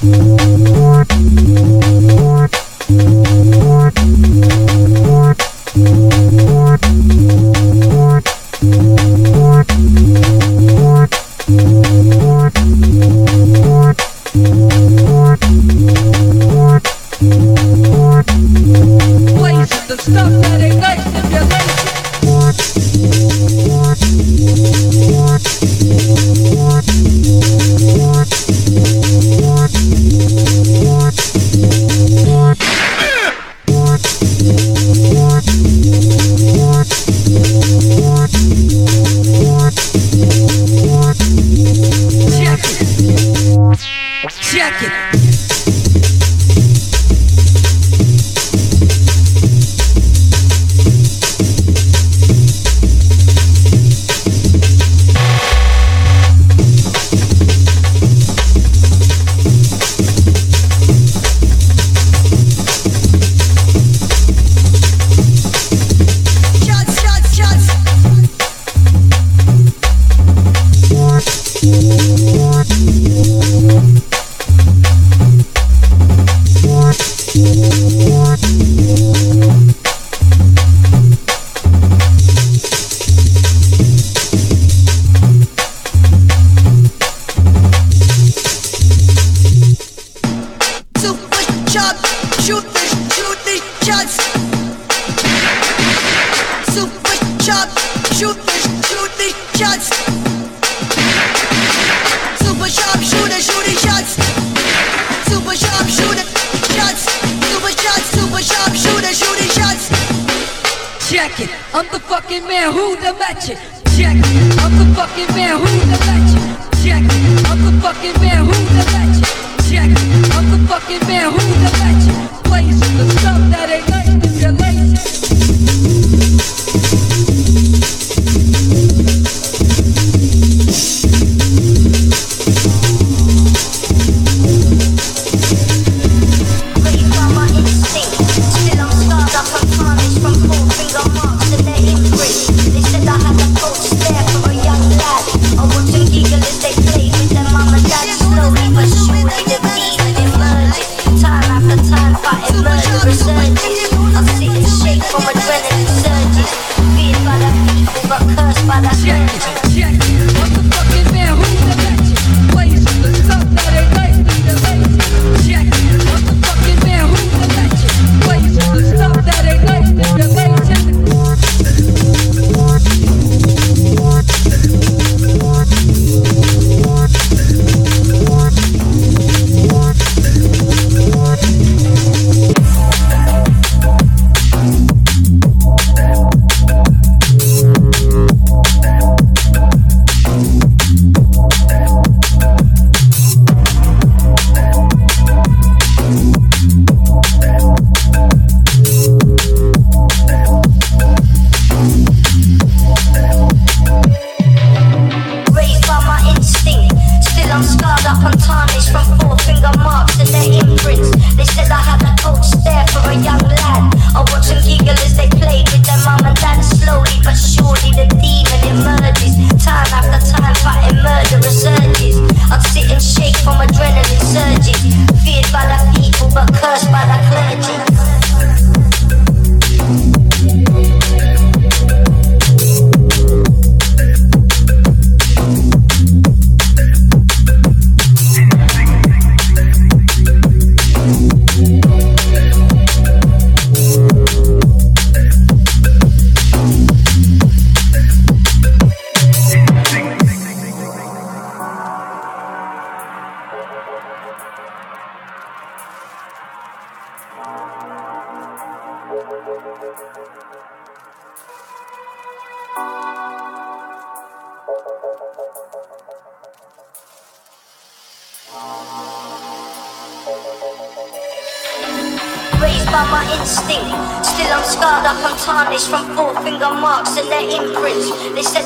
Thank you. fucking man, who's the legend? Check it. I'm the fucking man, who's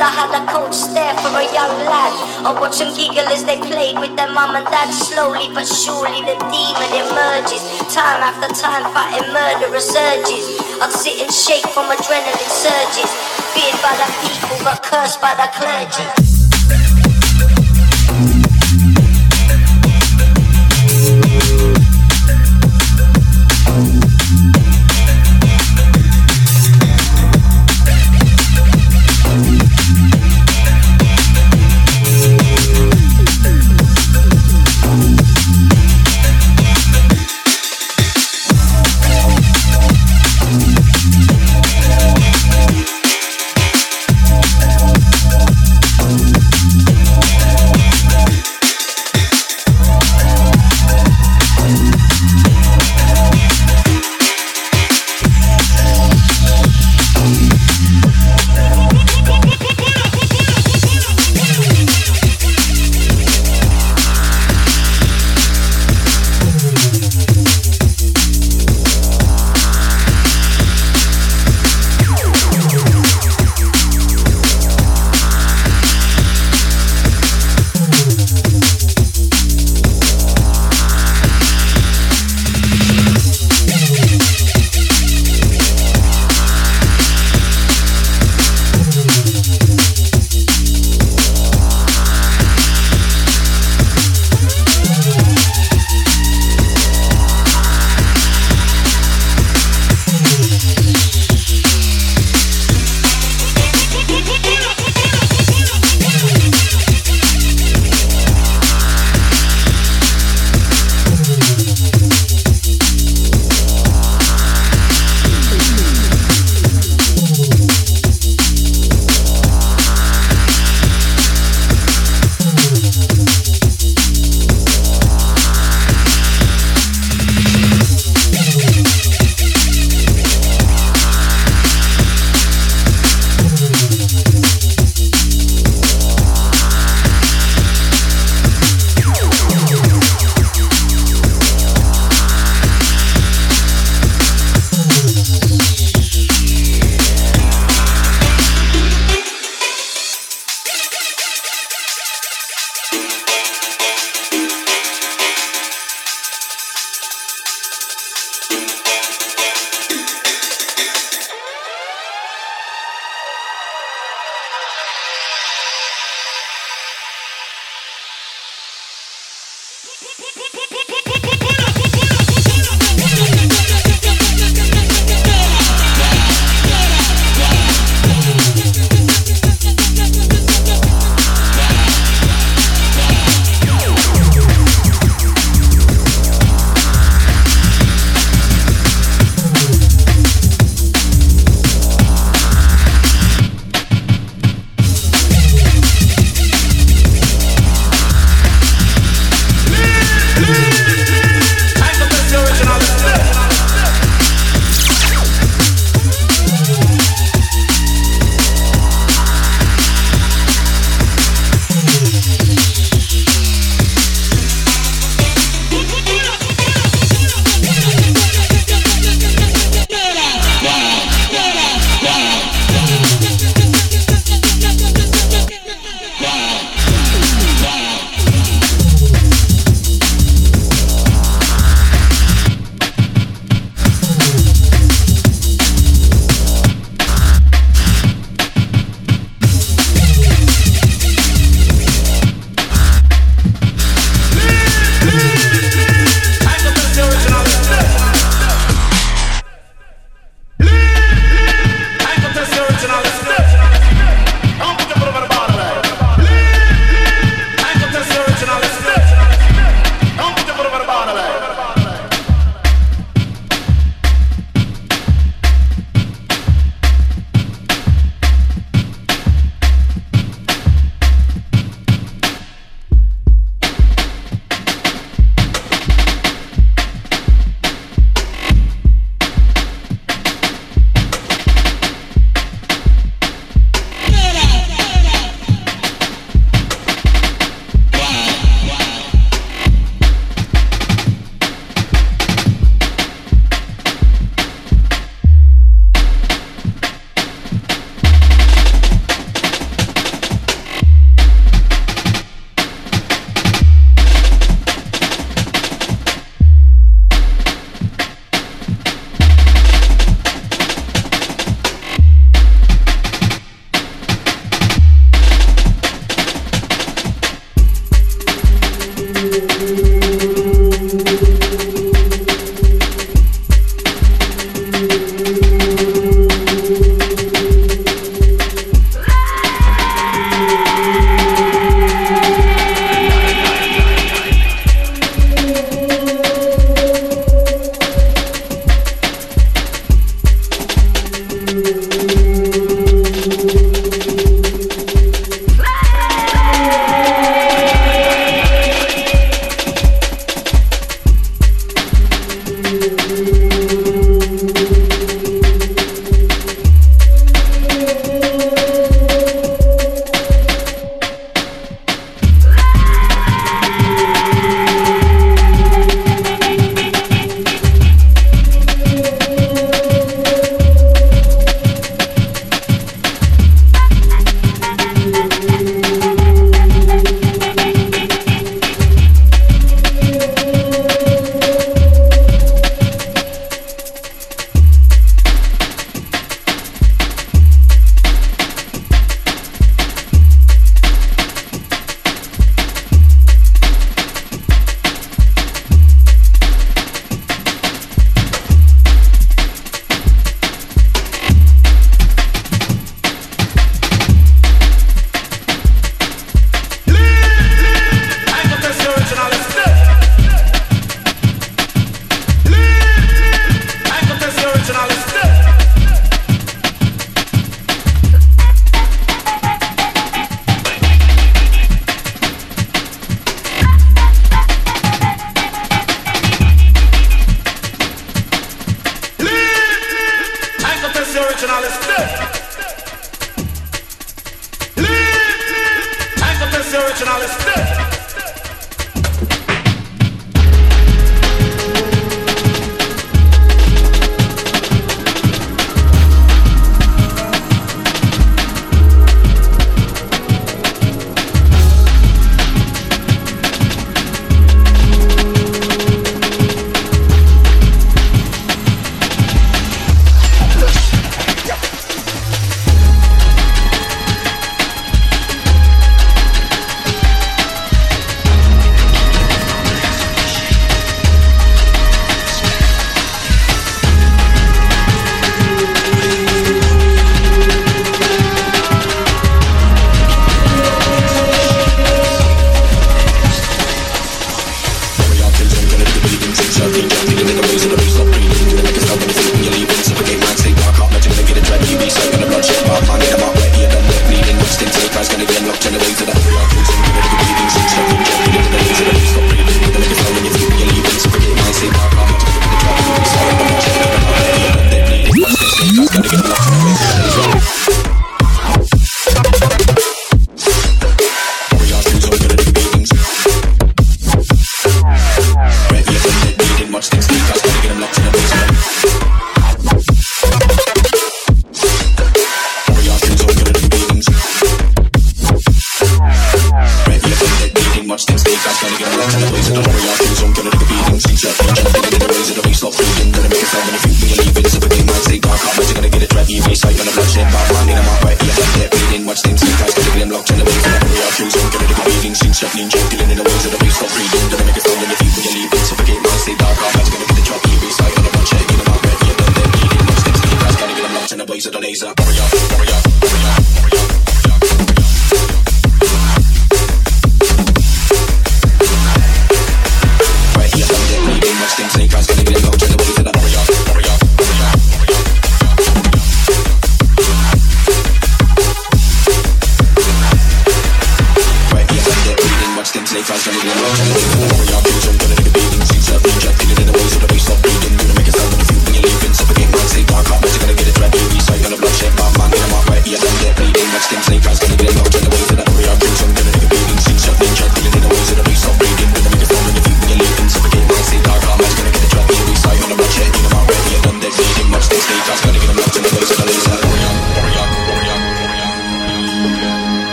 I had a cold stare for a young lad. I watched them giggle as they played with their mum and dad. Slowly but surely the demon emerges. Time after time fighting murderous urges. I'd sit and shake from adrenaline surges. Feared by the people but cursed by the clergy.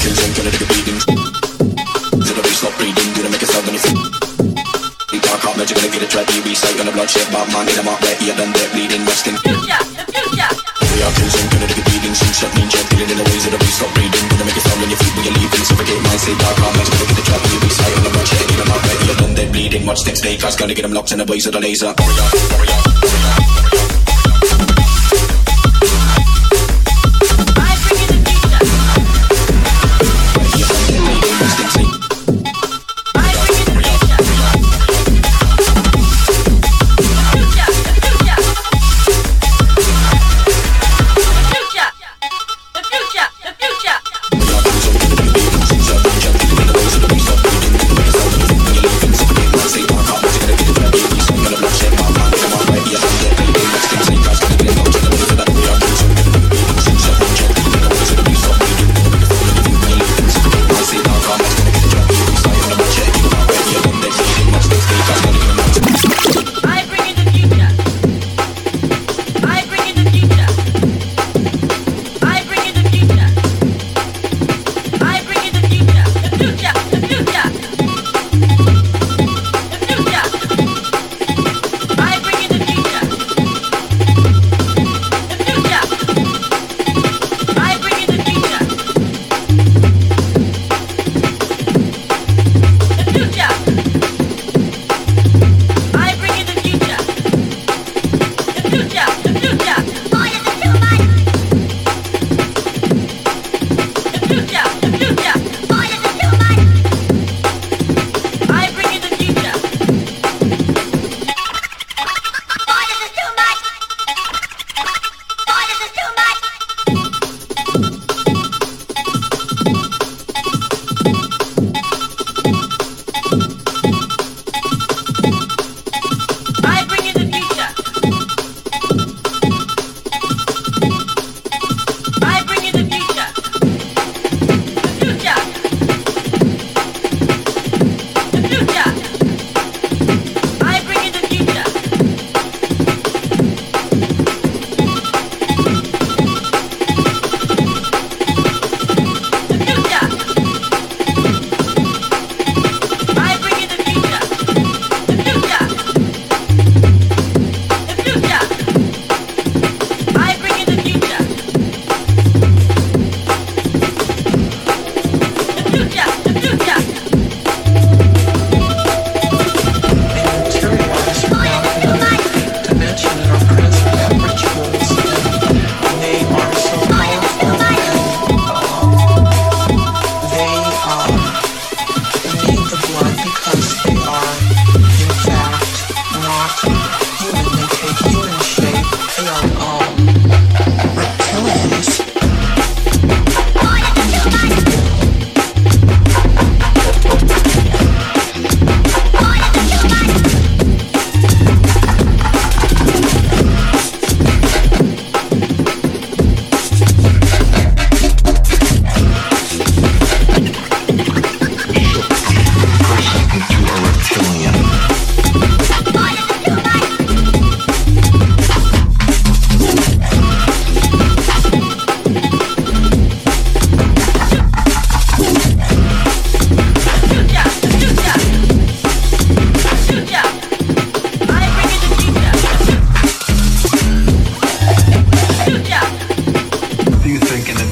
Get bleeding. To the stop breathing, gonna make a sound on your feet. Dark out, you're gonna get a dread, recite on the bloodshed, Batman, in a mark, yeah, then they're bleeding, resting. Future, the future. We are kills, gonna get bleeding, soon shut jet, dealing in the ways of the beast, stop breathing, gonna make a sound on your feet when you're leaving, suffocate, mind, say dark out, you're gonna get a dread, recite on the bloodshed, in a mark, wet, yeah, then they're bleeding, watch them stay, cause gonna get them locked in the ways of the laser. Warrior, warrior,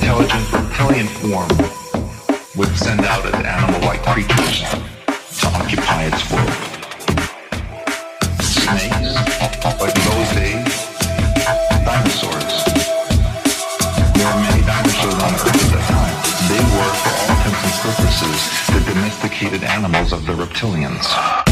intelligent reptilian form would send out an animal-like creatures to occupy its world? Snakes? But in those days, dinosaurs. There were many dinosaurs on Earth at that time. They were, for all intents and purposes, the domesticated animals of the reptilians.